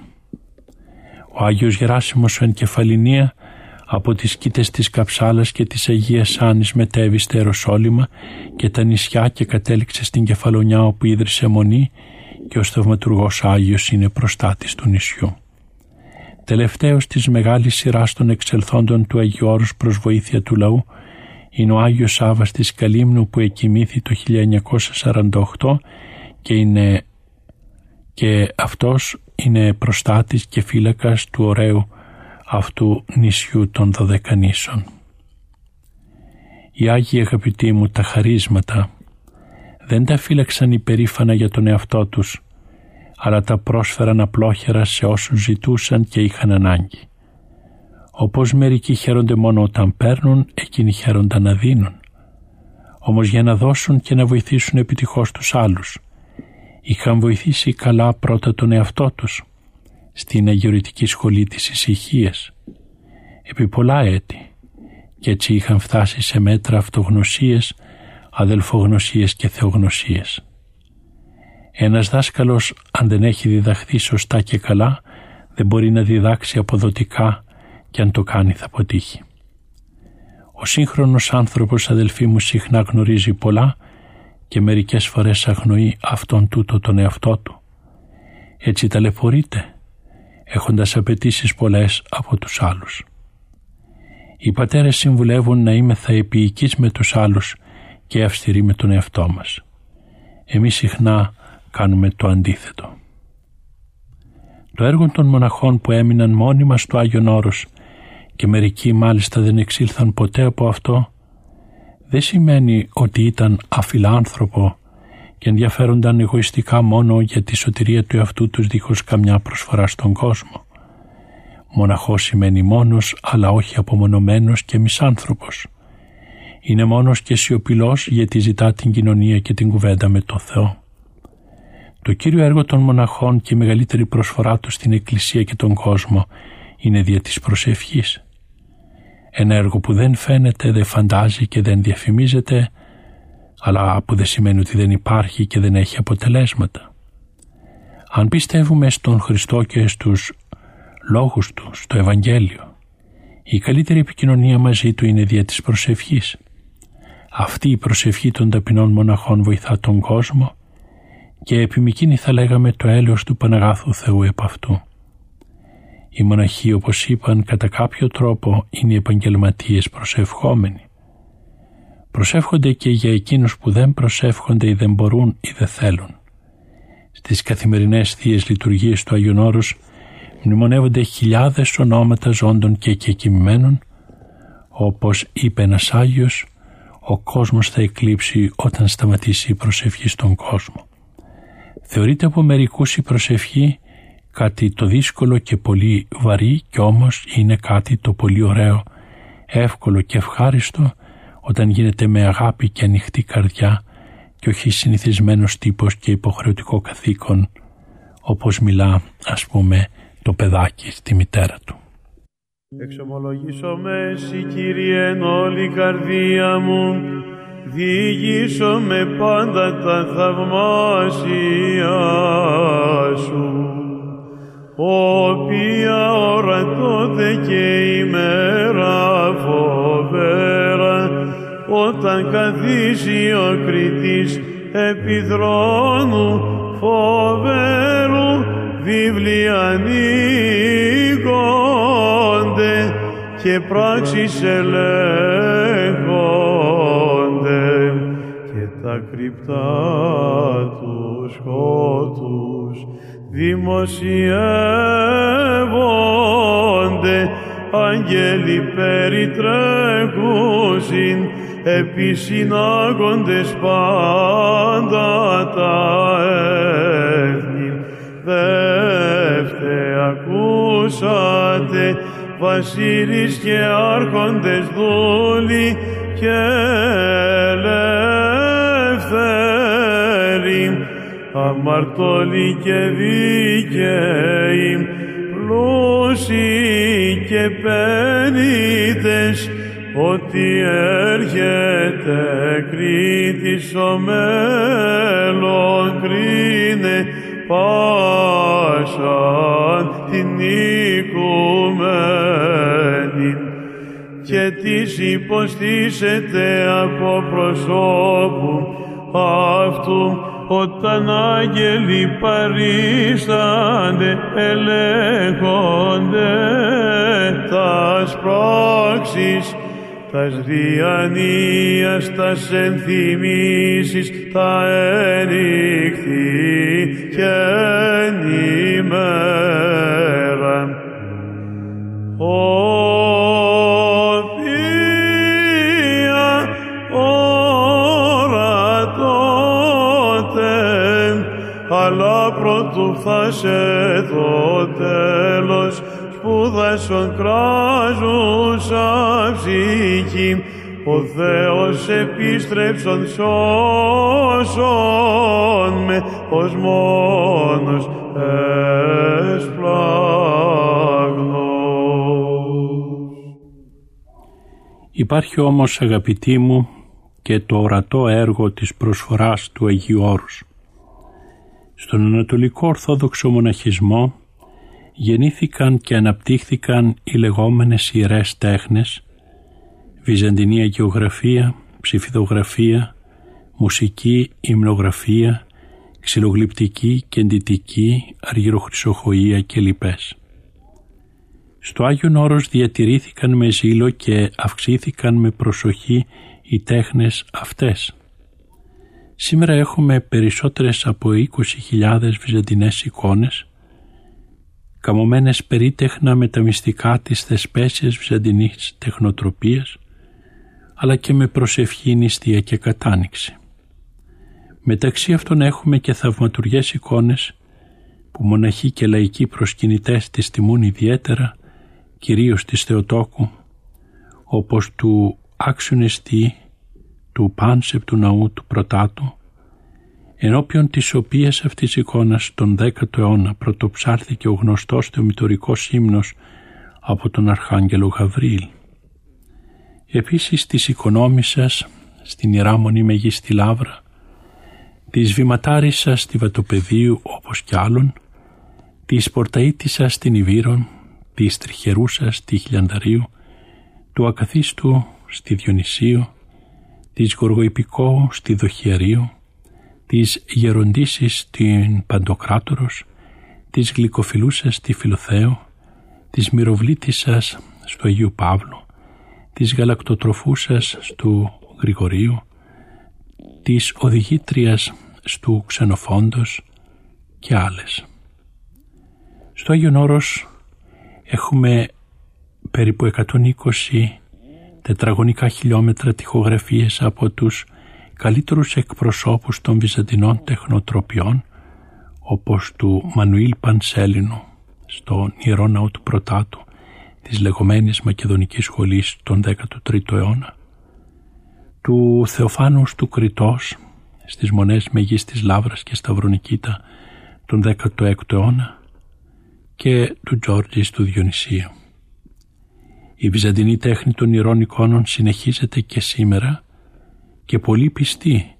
Ο Άγιος Γεράσιμος ο Ενκεφαλινία από τις κήτες της Καψάλας και της Αγίας Άνης μετέβη στα Ιεροσόλυμα και τα νησιά και κατέληξε στην Κεφαλονιά όπου ίδρυσε μονή και ο Σταυματουργός Άγιος είναι προστάτης του νησιού. Τελευταίος της μεγάλης σειράς των εξελθόντων του Αγίου Όρους προς βοήθεια του λαού είναι ο Άγιος Σάβας της Καλύμνου που εκοιμήθη το 1948 και, είναι, και αυτός είναι προστάτης και φύλακας του ωραίου αυτού νησιού των Δωδεκανήσων. Οι Άγιοι αγαπητοί μου τα χαρίσματα δεν τα φύλαξαν υπερήφανα για τον εαυτό τους, αλλά τα πρόσφεραν απλόχερα σε όσους ζητούσαν και είχαν ανάγκη. Όπως μερικοί χαίρονται μόνο όταν παίρνουν, εκείνοι χαίρονται να δίνουν. Όμως για να δώσουν και να βοηθήσουν επιτυχώς τους άλλους. Είχαν βοηθήσει καλά πρώτα τον εαυτό τους, στην αγιορητική σχολή της ησυχίας, επί πολλά έτη και έτσι είχαν φτάσει σε μέτρα αυτογνωσίες, αδελφογνωσίες και θεογνωσίες. Ένας δάσκαλος αν δεν έχει διδαχθεί σωστά και καλά δεν μπορεί να διδάξει αποδοτικά και αν το κάνει θα αποτύχει. Ο σύγχρονος άνθρωπος αδελφοί μου συχνά γνωρίζει πολλά και μερικές φορές αγνοεί αυτόν τούτο τον εαυτό του. Έτσι ταλαιπωρείται έχοντας απαιτήσεις πολλές από τους άλλους. Οι πατέρες συμβουλεύουν να είμαι θα με τους άλλους και αυστηροί με τον εαυτό μας. Εμείς συχνά κάνουμε το αντίθετο. Το έργο των μοναχών που έμειναν μόνιμα στο Άγιον Όρος και μερικοί μάλιστα δεν εξήλθαν ποτέ από αυτό δεν σημαίνει ότι ήταν αφιλάνθρωπο και ενδιαφέρονταν εγωιστικά μόνο για τη σωτηρία του εαυτού τους δίχως καμιά προσφορά στον κόσμο. Μοναχός σημαίνει μόνος αλλά όχι απομονωμένος και μισάνθρωπος. Είναι μόνος και σιωπηλός γιατί ζητά την κοινωνία και την κουβέντα με το Θεό. Το κύριο έργο των μοναχών και η μεγαλύτερη προσφορά τους στην Εκκλησία και τον κόσμο είναι δια της προσευχής. Ένα έργο που δεν φαίνεται, δεν φαντάζει και δεν διαφημίζεται, αλλά που δεν σημαίνει ότι δεν υπάρχει και δεν έχει αποτελέσματα. Αν πιστεύουμε στον Χριστό και στους λόγους του, στο Ευαγγέλιο, η καλύτερη επικοινωνία μαζί του είναι δια της προσευχής. Αυτή η προσευχή των ταπεινών μοναχών βοηθά τον κόσμο και επιμηκύνει θα λέγαμε το έλεος του Παναγάθου Θεού επ' αυτού. Οι μοναχοί όπως είπαν κατά κάποιο τρόπο είναι οι επαγγελματίες προσευχόμενοι. Προσεύχονται και για εκείνους που δεν προσεύχονται ή δεν μπορούν ή δεν θέλουν. Στις καθημερινές θείες λειτουργίες του Αγίον Όρους μνημονεύονται χιλιάδες ονόματα ζώντων και κεκοιμημένων όπως είπε ένας Άγιος ο κόσμος θα εκλείψει όταν σταματήσει η προσευχή στον κόσμο. Θεωρείται από μερικούς η προσευχή κάτι το δύσκολο και πολύ βαρύ και όμως είναι κάτι το πολύ ωραίο, εύκολο και ευχάριστο όταν γίνεται με αγάπη και ανοιχτή καρδιά και όχι συνηθισμένος τύπος και υποχρεωτικό καθήκον όπως μιλά ας πούμε το παιδάκι στη μητέρα του. Εξομολογήσω με εσύ Κύριε όλη καρδία μου διηγήσω με πάντα τα θαυμάσια σου οποία ορατώτε και όταν καθίσει ο κριτής επί θρόνου φοβέρου βιβλία ανοίγονται και πράξεις ελέγχονται και τα κρυπτά τους σκότους δημοσιεύονται. Αγγέλοι περιτρέχουσιν, επισυνάγοντες πάντα τα έθνη. Δεύτε ακούσατε, βασίλεις και άρχοντες δούλοι και ελεύθεροι, αμαρτωλοί και δίκαιοι, πλούσιοι και πένιτες, ότι έρχεται κρίτης ο μέλλον κρίνε πάσαν την οικουμένη. Και της υποστήσεται από προσώπου αυτού όταν άγγελοι παρίστανται ελέγχονται τας πράξεις τας διανοίας, τας ενθυμίσεις, τα ένυχθη και ενημέρα. Ο Θεία ώρα τότε, αλλά πρώτου θα σε το τέλος, σπούδασον κράζουσα ψυχή, ο Θεός επίστρεψον σώσον με, ως μόνος εσπλάγνος. Υπάρχει όμως αγαπητοί μου και το ορατό έργο της προσφοράς του Αγίου Όρους. Στον Ανατολικό Ορθόδοξο Μοναχισμό γεννήθηκαν και αναπτύχθηκαν οι λεγόμενες ιερές τέχνες, βυζαντινή αγιογραφία, ψηφιδογραφία, μουσική, υμνογραφία, ξυλογλυπτική, κεντητική, αργυροχρυσοχοΐα και λοιπές. Στο Άγιον Όρος διατηρήθηκαν με ζήλο και αυξήθηκαν με προσοχή οι τέχνες αυτές. Σήμερα έχουμε περισσότερες από 20.000 βυζαντινές εικόνες, καμωμένες περίτεχνα με τα μυστικά της θεσπέσιας βυζαντινής τεχνοτροπίας, αλλά και με προσευχή, νηστεία και κατάνοιξη. Μεταξύ αυτών έχουμε και θαυματουργές εικόνες που μοναχοί και λαϊκοί προσκυνητές τις τιμούν ιδιαίτερα, κυρίως της Θεοτόκου, όπως του άξιονεστή του πάνσεπτου ναού του Πρωτάτου, ενώπιον της οποίας αυτής εικόνας τον 10ο αιώνα πρωτοψάρθηκε ο γνωστός θεομητορικός ύμνος από τον Αρχάγγελο Γαβρίλ. Επίσης της οικονόμησας στην Ιερά Μονή Μεγίστη Λάβρα, της βηματάρισσας στη Βατοπεδίου όπως κι άλλων, της Πορταΐτισσας στην Ιβύρον, της Τριχερούσας στη Χιλιανδαρίου, του Ακαθίστου στη Διονυσίου, της Γοργοϊπικού στη Δοχιαρίου, της Γεροντήσης στην Παντοκράτορος, της Γλυκοφιλούσας στη Φιλοθέο, της Μυροβλήτισσας στο Αγίου Παύλου, της Γαλακτοτροφούσας του Γρηγορίου, της Οδηγήτριας στου Ξενοφόντος και άλλες. Στο Άγιον Όρος έχουμε περίπου 120 τετραγωνικά χιλιόμετρα τυχογραφίες από τους καλύτερους εκπροσώπους των βυζαντινών τεχνοτροπιών όπως του Μανουήλ Πανσέλινου στον Ιερό Ναό του Πρωτάτου της λεγόμενης Μακεδονικής Σχολής τον 13ο αιώνα του Θεοφάνους του Κριτός στις Μονές Μεγίστης Λάβρας και Σταυρονικήτα τον 16ο αιώνα και του Τζόρτζης του Διονυσίου. Η βυζαντινή τέχνη των ιερών εικόνων συνεχίζεται και σήμερα και πολλοί πιστοί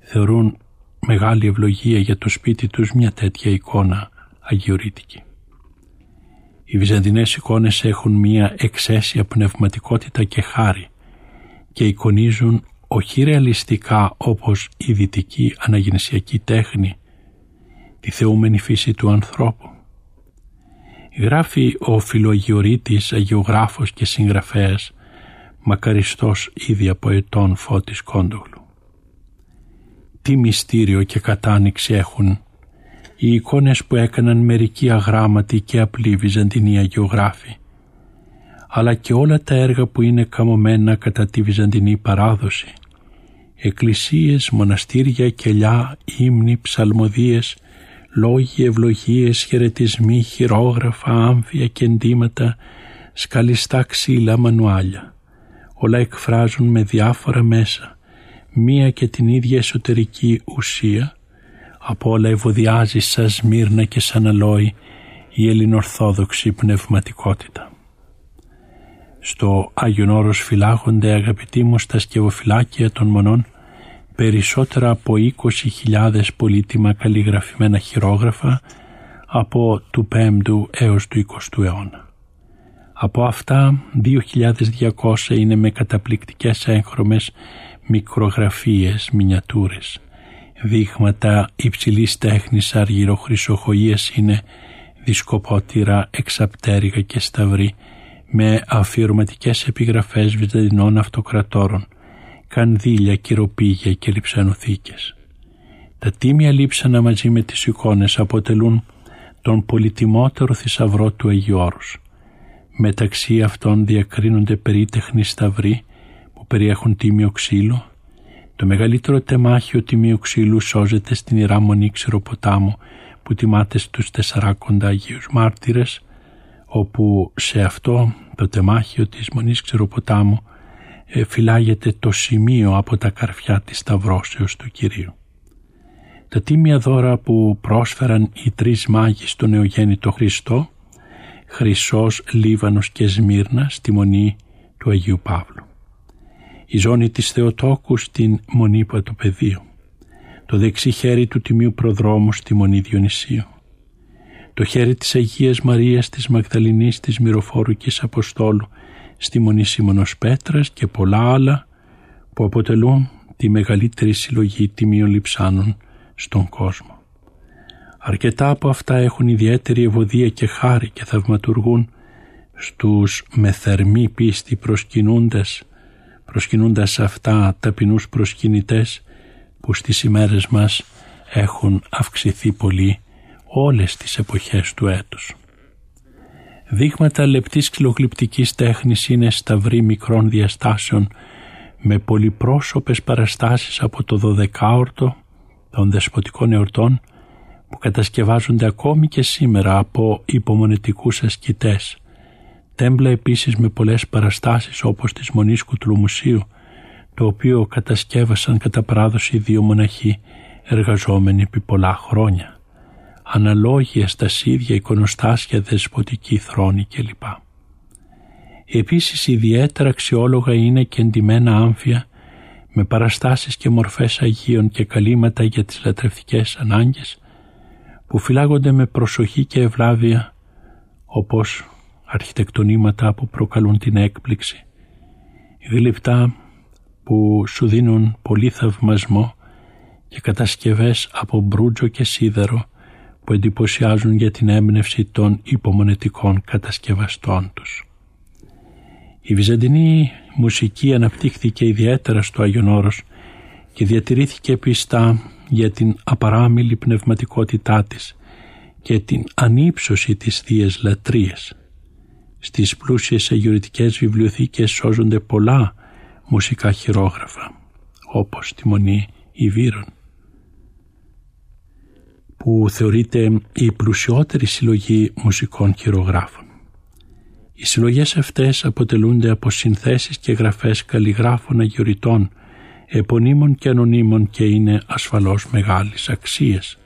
θεωρούν μεγάλη ευλογία για το σπίτι τους μια τέτοια εικόνα αγιορείτικη. Οι βυζαντινές εικόνες έχουν μια εξαίσια πνευματικότητα και χάρη και εικονίζουν όχι ρεαλιστικά όπως η δυτική αναγεννησιακή τέχνη τη θεούμενη φύση του ανθρώπου. Γράφει ο φιλογιορείτης αγιογράφος και συγγραφέας μακαριστός ήδη από ετών Φώτης Κόντογλου. Τι μυστήριο και κατάνοιξη έχουν οι εικόνες που έκαναν μερικοί αγράμματοι και απλοί βυζαντινοί αγιογράφοι αλλά και όλα τα έργα που είναι καμωμένα κατά τη Βυζαντινή παράδοση. Εκκλησίες, μοναστήρια, κελιά, ύμνοι, ψαλμοδίες, λόγοι, ευλογίες, χαιρετισμοί, χειρόγραφα, άμφια και εντύματα, σκαλιστά ξύλα, μανουάλια. Όλα εκφράζουν με διάφορα μέσα μία και την ίδια εσωτερική ουσία. Από όλα ευωδιάζει σαν Σμύρνα και σαν Αλόη η ελληνορθόδοξη πνευματικότητα. Στο Άγιον Όρος φυλάγονται αγαπητοί μου στα σκευοφυλάκια των μονών περισσότερα από 20.000 πολύτιμα καλλιγραφημένα χειρόγραφα από του 5ου έως του 20ου αιώνα. Από αυτά 2.200 είναι με καταπληκτικές έγχρωμες μικρογραφίες, μινιατούρες. Δείγματα υψηλής τέχνης αργυροχρυσοχοΐες είναι δισκοπότηρα, εξαπτέρυγα και σταυροί με αφιερωματικές επιγραφές βυζαντινών αυτοκρατόρων, κανδύλια, κυροπήγια και λειψανοθήκες. Τα τίμια λείψανα μαζί με τις εικόνες αποτελούν τον πολυτιμότερο θησαυρό του Αγίου Όρους. Μεταξύ αυτών διακρίνονται περίτεχνοι σταυροί που περιέχουν τίμιο ξύλο. Το μεγαλύτερο τεμάχιο τιμίου ξύλου σώζεται στην Ιερά Μονή Ξηροποτάμου που τιμάται στους τεσσαράκοντα Αγίους Μάρτυρες όπου σε αυτό το τεμάχιο της Μονής Ξηροποτάμου ε, φυλάγεται το σημείο από τα καρφιά της Σταυρώσεως του Κυρίου. Τα τίμια δώρα που πρόσφεραν οι τρεις μάγοι στον νεογέννητο Χριστό, Χρυσός, Λίβανος και Σμύρνας στη Μονή του Αγίου Παύλου. Η ζώνη της Θεοτόκου στην Μονή Πατοπεδίου. Το δεξί χέρι του Τιμίου Προδρόμου στη Μονή Διονυσίου το χέρι της Αγίας Μαρίας της Μαγδαληνής της Μυροφόρου και Αποστόλου στη Μονή Σίμωνος Πέτρας και πολλά άλλα που αποτελούν τη μεγαλύτερη συλλογή τιμίων λειψάνων στον κόσμο. Αρκετά από αυτά έχουν ιδιαίτερη ευωδία και χάρη και θαυματουργούν στους με θερμή πίστη προσκυνούντας, προσκυνούντας αυτά ταπεινούς προσκυνητές που στις ημέρες μας έχουν αυξηθεί πολύ όλες τις εποχές του έτους. Δείγματα λεπτής ξυλογλυπτικής τέχνης είναι σταυροί μικρών διαστάσεων με πολυπρόσωπες παραστάσεις από το 12όρτο των δεσποτικών εορτών που κατασκευάζονται ακόμη και σήμερα από υπομονετικούς ασκητές. Τέμπλα επίσης με πολλές παραστάσεις όπως της Μονής Κουτλουμουσίου το οποίο κατασκεύασαν κατά παράδοση δύο μοναχοί εργαζόμενοι επί πολλά χρόνια αναλόγια στασίδια, εικονοστάσια, δεσποτική θρόνη κλπ. Επίσης ιδιαίτερα αξιόλογα είναι και εντυμένα άμφια με παραστάσεις και μορφές Αγίων και καλύματα για τις λατρευτικές ανάγκες που φυλάγονται με προσοχή και ευλάβεια όπως αρχιτεκτονήματα που προκαλούν την έκπληξη, γλυπτά που σου δίνουν πολύ θαυμασμό και κατασκευές από μπρούτζο και σίδερο που εντυπωσιάζουν για την έμπνευση των υπομονετικών κατασκευαστών τους. Η βυζαντινή μουσική αναπτύχθηκε ιδιαίτερα στο Άγιον Όρος και διατηρήθηκε πιστά για την απαράμιλη πνευματικότητά της και την ανύψωση της Θείας Λατρείας. Στις πλούσιες αγιορητικές βιβλιοθήκες σώζονται πολλά μουσικά χειρόγραφα, όπως τη Μονή Ιβύρων που θεωρείται η πλουσιότερη συλλογή μουσικών χειρογράφων. Οι συλλογές αυτές αποτελούνται από συνθέσεις και γραφές καλλιγράφων αγιοριτών, επωνύμων και ανωνύμων και είναι ασφαλώς μεγάλης αξίας.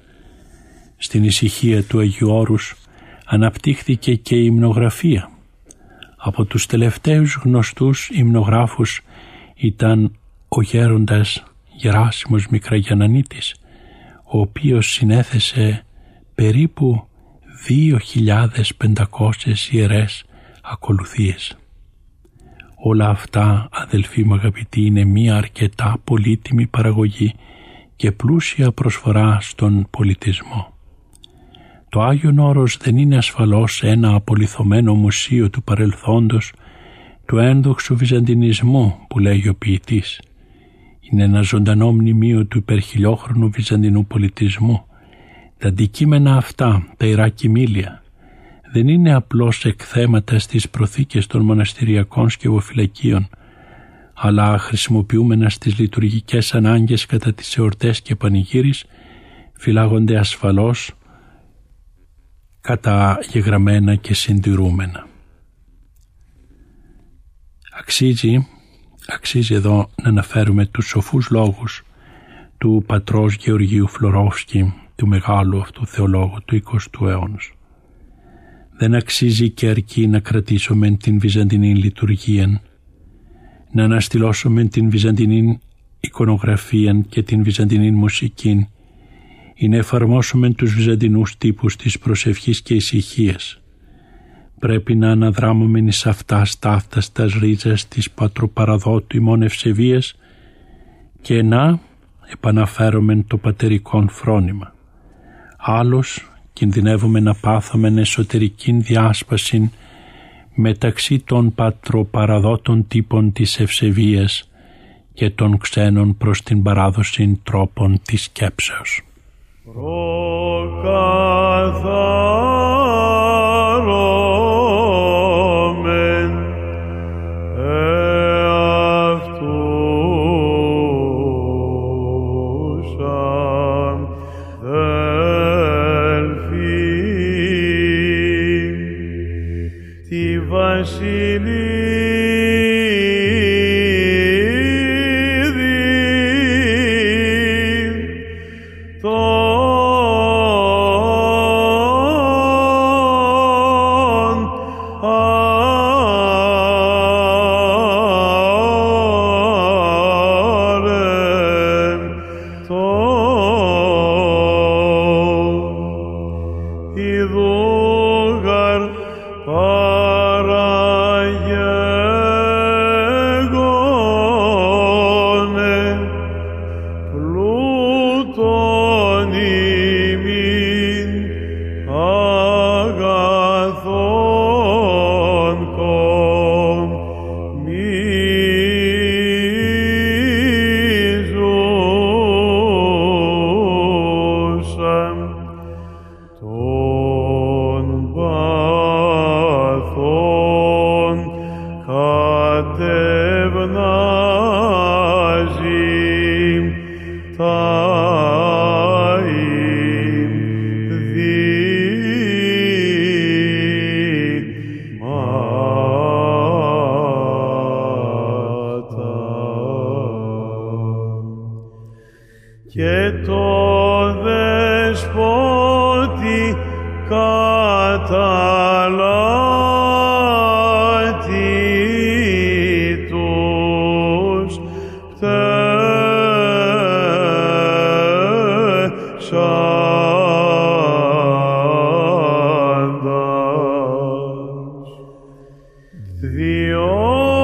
Στην ησυχία του Αγίου Όρους αναπτύχθηκε και η υμνογραφία. Από τους τελευταίους γνωστούς υμνογράφους ήταν ο γέροντας Γεράσιμος Μικραγιανανίτης, ο οποίος συνέθεσε περίπου 2.500 ιερές ακολουθίες. Όλα αυτά, αδελφοί μου αγαπητοί, είναι μία αρκετά πολύτιμη παραγωγή και πλούσια προσφορά στον πολιτισμό. Το Άγιον Όρος δεν είναι ασφαλώς ένα απολυθωμένο μουσείο του παρελθόντος του ένδοξου βυζαντινισμού που λέει ο ποιητής είναι ένα ζωντανό μνημείο του υπερχιλιόχρονου βυζαντινού πολιτισμού. Τα αντικείμενα αυτά, τα ιερά κοιμήλια, δεν είναι απλώς εκθέματα στις προθήκες των μοναστηριακών σκευοφυλακίων, αλλά χρησιμοποιούμενα στις λειτουργικές ανάγκες κατά τις εορτές και πανηγύρις, φυλάγονται ασφαλώς καταγεγραμμένα και συντηρούμενα. Αξίζει, αξίζει εδώ να αναφέρουμε τους σοφούς λόγους του πατρός Γεωργίου Φλωρόφσκι, του μεγάλου αυτού θεολόγου του 20ου αιώνα. Δεν αξίζει και αρκεί να κρατήσουμε την βυζαντινή λειτουργία, να αναστηλώσουμε την βυζαντινή εικονογραφία και την βυζαντινή μουσική ή να εφαρμόσουμε τους βυζαντινούς τύπους της προσευχής και ησυχίας. Πρέπει να αναδράμουμε εις αυτά στα ρίζες της πατροπαραδότου ημών ευσεβίας και να επαναφέρουμε το πατερικό φρόνημα. Άλλος κινδυνεύουμε να πάθουμε εσωτερική διάσπαση μεταξύ των πατροπαραδότων τύπων της ευσεβίας και των ξένων προς την παράδοση τρόπων της σκέψεως. The old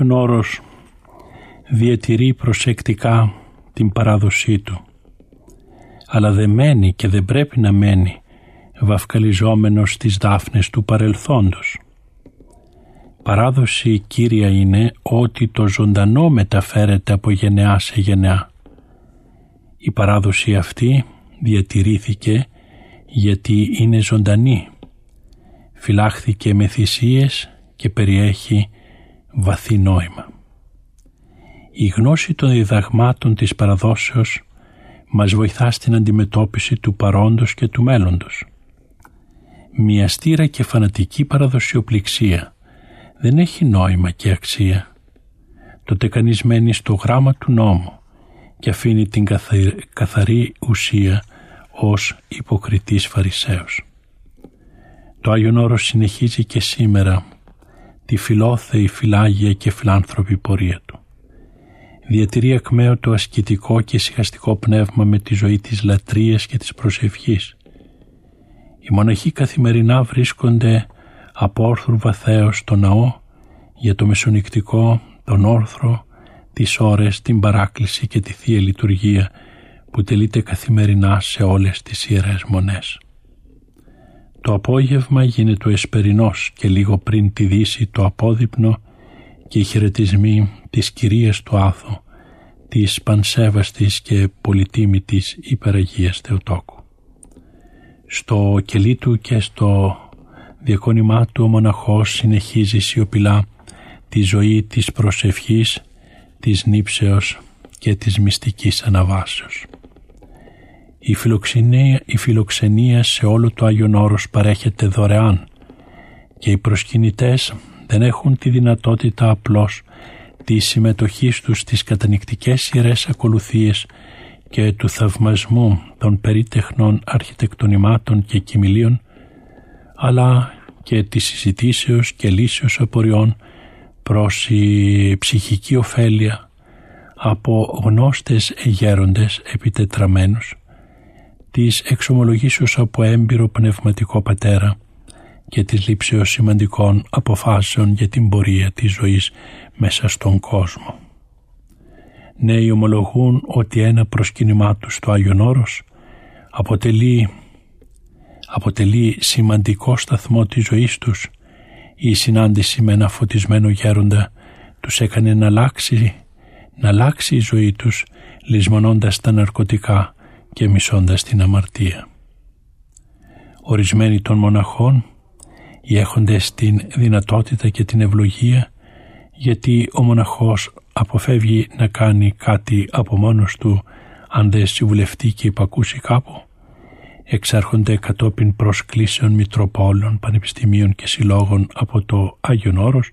Άγιον Όρος διατηρεί προσεκτικά την παράδοσή του αλλά δεν μένει και δεν πρέπει να μένει βαφκαλιζόμενος στις δάφνες του παρελθόντος. Παράδοση κύρια είναι ότι το ζωντανό μεταφέρεται από γενεά σε γενεά. Η παράδοση αυτή διατηρήθηκε γιατί είναι ζωντανή. Φυλάχθηκε με θυσίες και περιέχει βαθύ νόημα. Η γνώση των διδαγμάτων της παραδόσεως μας βοηθά στην αντιμετώπιση του παρόντος και του μέλλοντος. Μια στήρα και φανατική παραδοσιοπληξία δεν έχει νόημα και αξία. Τότε κανείς μένει στο γράμμα του νόμου και αφήνει την καθαρή ουσία ως υποκριτής Φαρισαίος. Το Άγιον Όρος συνεχίζει και σήμερα τη φιλόθεη, φυλάγια και φιλάνθρωπη πορεία του. Διατηρεί ακμαίο το ασκητικό και συχαστικό πνεύμα με τη ζωή της λατρείας και της προσευχής. Οι μοναχοί καθημερινά βρίσκονται από όρθρου βαθέως στο ναό για το μεσονικτικό, τον όρθρο, τις ώρες, την παράκληση και τη Θεία Λειτουργία που τελείται καθημερινά σε όλες τις Ιερές Μονές. Το απόγευμα γίνεται ο εσπερινός και λίγο πριν τη δύση το απόδειπνο και οι χαιρετισμοί της κυρίας του Άθου, της πανσέβαστης και πολυτίμητης υπεραγίας Θεοτόκου. Στο κελί του και στο διακόνημά του ο μοναχός συνεχίζει σιωπηλά τη ζωή της προσευχής, της νύψεως και της μυστικής αναβάσεως. Η φιλοξενία, η φιλοξενία σε όλο το Άγιον Όρος παρέχεται δωρεάν και οι προσκυνητές δεν έχουν τη δυνατότητα απλώς της συμμετοχής τους στις κατανικτικές ιερές ακολουθίες και του θαυμασμού των περίτεχνων αρχιτεκτονημάτων και κοιμηλίων, αλλά και της συζητήσεως και λύσεως απορριών προς η ψυχική ωφέλεια από γνώστες γέροντες επιτετραμένους της εξομολογήσεως από έμπειρο πνευματικό πατέρα και της λήψεως σημαντικών αποφάσεων για την πορεία της ζωής μέσα στον κόσμο. Νέοι ομολογούν ότι ένα προσκύνημά τους στο Άγιον Όρος αποτελεί, αποτελεί σημαντικό σταθμό της ζωής τους η συνάντηση με ένα φωτισμένο γέροντα τους έκανε να αλλάξει, να αλλάξει η ζωή τους λησμονώντας τα ναρκωτικά και μισώντας την αμαρτία. Ορισμένοι των μοναχών οι έχοντες την δυνατότητα και την ευλογία γιατί ο μοναχός αποφεύγει να κάνει κάτι από μόνος του αν δεν συμβουλευτεί και υπακούσει κάπου εξάρχονται κατόπιν προσκλήσεων μητροπόλων, πανεπιστημίων και συλλόγων από το Άγιον Όρος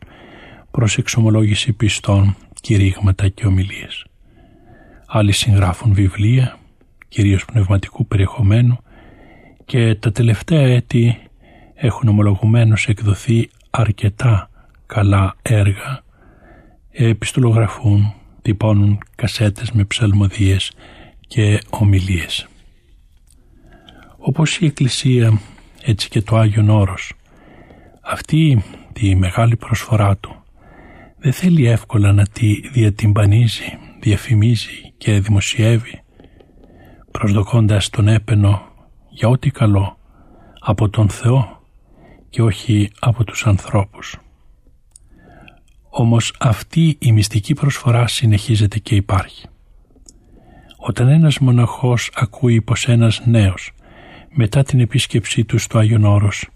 προς εξομολόγηση πιστών, κηρύγματα και ομιλίες. Άλλοι συγγράφουν βιβλία, κυρίως πνευματικού περιεχομένου και τα τελευταία έτη έχουν ομολογουμένως εκδοθεί αρκετά καλά έργα, επιστολογραφούν, τυπώνουν κασέτες με ψαλμοδίες και ομιλίες. Όπως η Εκκλησία έτσι και το Άγιον Όρος, αυτή τη μεγάλη προσφορά του δεν θέλει εύκολα να τη διατυμπανίζει, διαφημίζει και δημοσιεύει προσδοκώντας τον έπαινο για ό,τι καλό από τον Θεό και όχι από τους ανθρώπους. Όμως αυτή η μυστική προσφορά συνεχίζεται και υπάρχει. Όταν ένας μοναχός ακούει πως ένας νέος μετά την επίσκεψή του στο Άγιον Όρος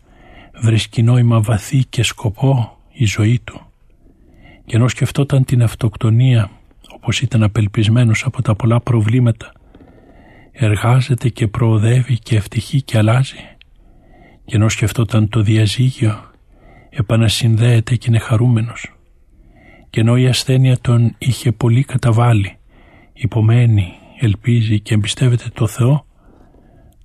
βρίσκει νόημα βαθύ και σκοπό η ζωή του και ενώ σκεφτόταν την αυτοκτονία όπως ήταν απελπισμένος από τα πολλά προβλήματα εργάζεται και προοδεύει και ευτυχεί και αλλάζει. Και ενώ σκεφτόταν το διαζύγιο επανασυνδέεται και είναι χαρούμενος. Και ενώ η ασθένεια τον είχε πολύ καταβάλει υπομένει, ελπίζει και εμπιστεύεται το Θεό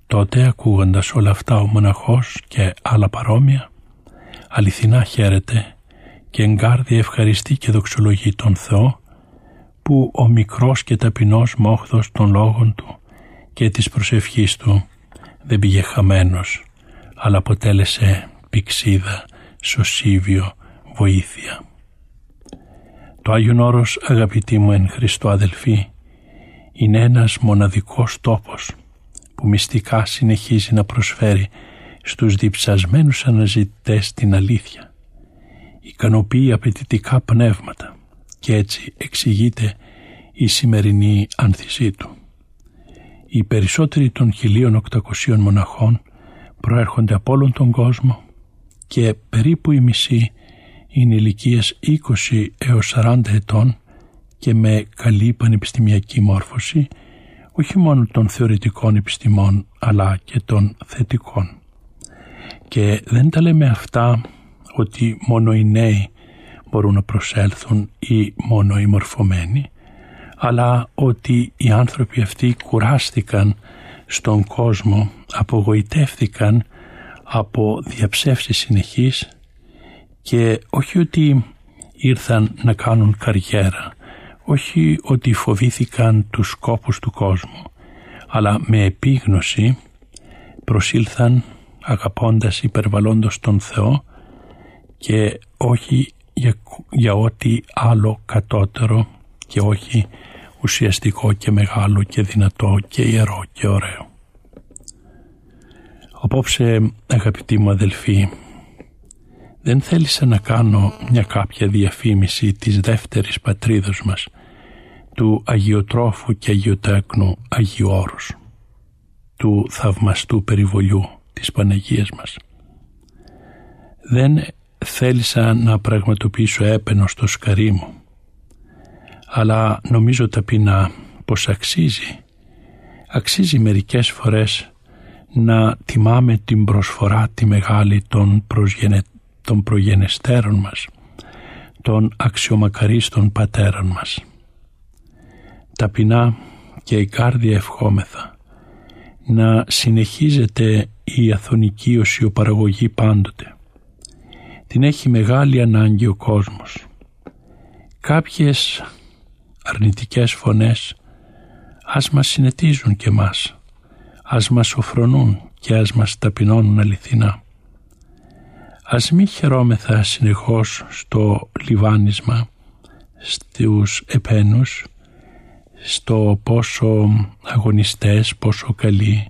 τότε ακούγοντας όλα αυτά ο μοναχός και άλλα παρόμοια αληθινά χαίρεται και εγκάρδια ευχαριστεί και δοξολογεί τον Θεό που ο μικρός και ταπεινός μόχθος των λόγων του και της προσευχής του δεν πήγε χαμένος αλλά αποτέλεσε πηξίδα, σωσίβιο, βοήθεια. Το Άγιον Όρος αγαπητοί μου εν Χριστώ αδελφοί είναι ένας μοναδικός τόπος που μυστικά συνεχίζει να προσφέρει στους διψασμένους αναζητητές την αλήθεια. Ικανοποιεί απαιτητικά πνεύματα και έτσι εξηγείται η σημερινή άνθησή του. Οι περισσότεροι των 1800 μοναχών προέρχονται από όλον τον κόσμο και περίπου η μισή είναι ηλικία 20 έως 40 ετών και με καλή πανεπιστημιακή μόρφωση όχι μόνο των θεωρητικών επιστημών αλλά και των θετικών. Και δεν τα λέμε αυτά ότι μόνο οι νέοι μπορούν να προσέλθουν ή μόνο οι μορφωμένοι αλλά ότι οι άνθρωποι αυτοί κουράστηκαν στον κόσμο, απογοητεύτηκαν από διαψεύσεις συνεχής και όχι ότι ήρθαν να κάνουν καριέρα, όχι ότι φοβήθηκαν τους σκόπους του κόσμου, αλλά με επίγνωση προσήλθαν αγαπώντας υπερβαλλόντος τον Θεό και όχι για, για ό,τι άλλο κατώτερο και όχι ουσιαστικό και μεγάλο και δυνατό και ιερό και ωραίο. Απόψε αγαπητοί μου αδελφοί δεν θέλησα να κάνω μια κάποια διαφήμιση της δεύτερης πατρίδος μας του Αγιοτρόφου και Αγιοτέκνου Αγίου Όρους του θαυμαστού περιβολιού της Παναγίας μας. Δεν θέλησα να πραγματοποιήσω έπαινο στο σκαρί μου αλλά νομίζω ταπεινά πως αξίζει. Αξίζει μερικές φορές να τιμάμε την προσφορά τη μεγάλη των, προσγενε, των προγενεστέρων μας, των αξιομακαρίστων πατέρων μας. Ταπεινά και η κάρδια ευχόμεθα να συνεχίζεται η αθωνική οσιοπαραγωγή πάντοτε. Την έχει μεγάλη ανάγκη ο κόσμος. Κάποιες αρνητικές φωνές. Ας μας συνετίζουν και μας, ας μας οφρονούν και ας μας ταπεινώνουν αληθινά. Ας μη χαιρόμεθα συνεχώς στο λιβάνισμα, στους επένους, στο πόσο αγωνιστές, πόσο καλοί,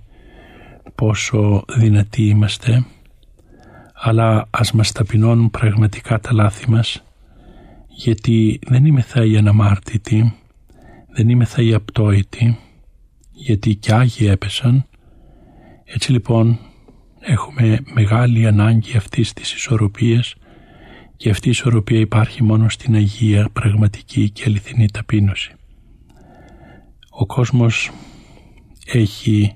πόσο δυνατοί είμαστε, αλλά ας μας ταπεινώνουν πραγματικά τα λάθη μας γιατί δεν είμαι θα η αναμάρτητη, δεν είμαι θα η απτόητη, γιατί και Άγιοι έπεσαν. Έτσι λοιπόν έχουμε μεγάλη ανάγκη αυτής της ισορροπίας και αυτή η ισορροπία υπάρχει μόνο στην Αγία πραγματική και αληθινή ταπείνωση. Ο κόσμος έχει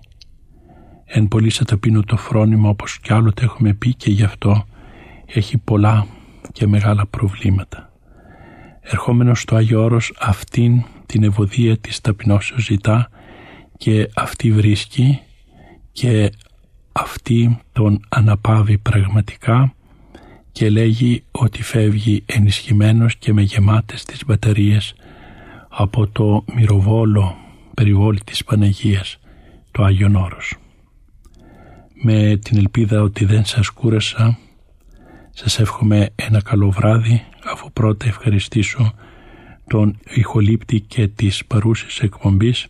εν πολύ σε ταπείνω το φρόνημα όπως κι άλλοτε έχουμε πει και γι' αυτό έχει πολλά και μεγάλα προβλήματα ερχόμενος στο Άγιο Όρος αυτήν την ευωδία της ταπεινώσεως ζητά και αυτή βρίσκει και αυτή τον αναπαύει πραγματικά και λέγει ότι φεύγει ενισχυμένος και με γεμάτες τις μπαταρίες από το μυροβόλο περιβόλι της Παναγίας, το Άγιον Όρος. Με την ελπίδα ότι δεν σας κούρασα, σας εύχομαι ένα καλό βράδυ αφού πρώτα ευχαριστήσω τον ηχολήπτη και της παρούσης εκπομπής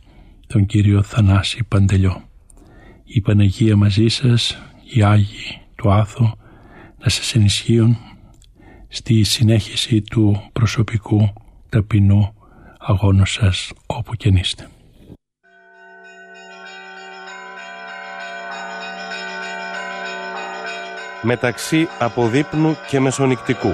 τον κύριο Θανάση Παντελιό. Η Παναγία μαζί σας, οι Άγιοι του Άθου να σας ενισχύουν στη συνέχιση του προσωπικού ταπεινού αγώνου σας όπου και νήστε. Μεταξύ αποδείπνου και μεσονικτικού.